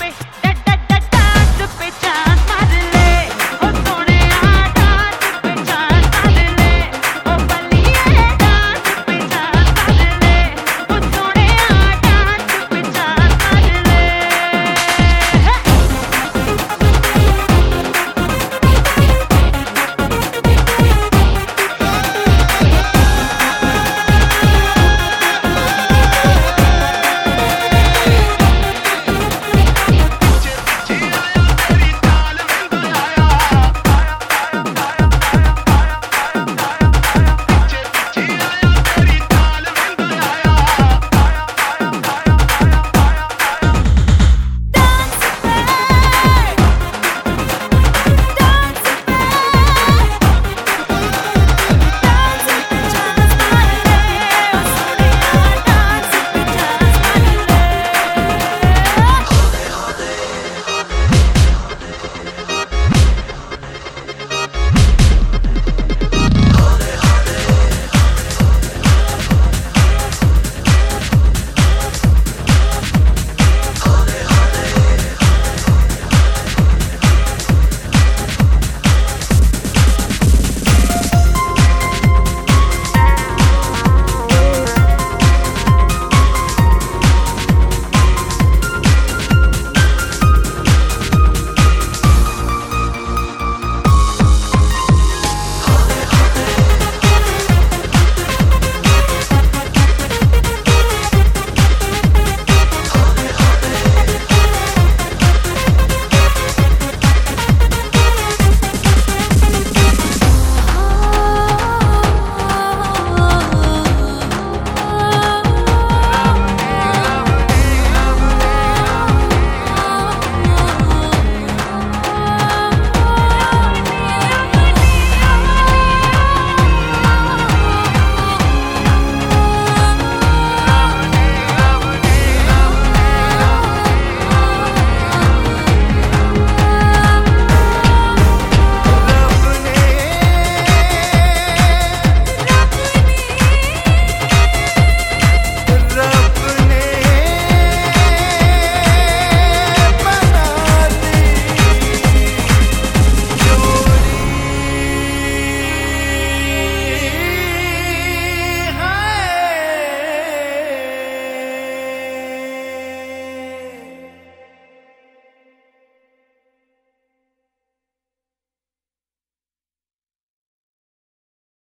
पे डा डा डा डांस पे चांस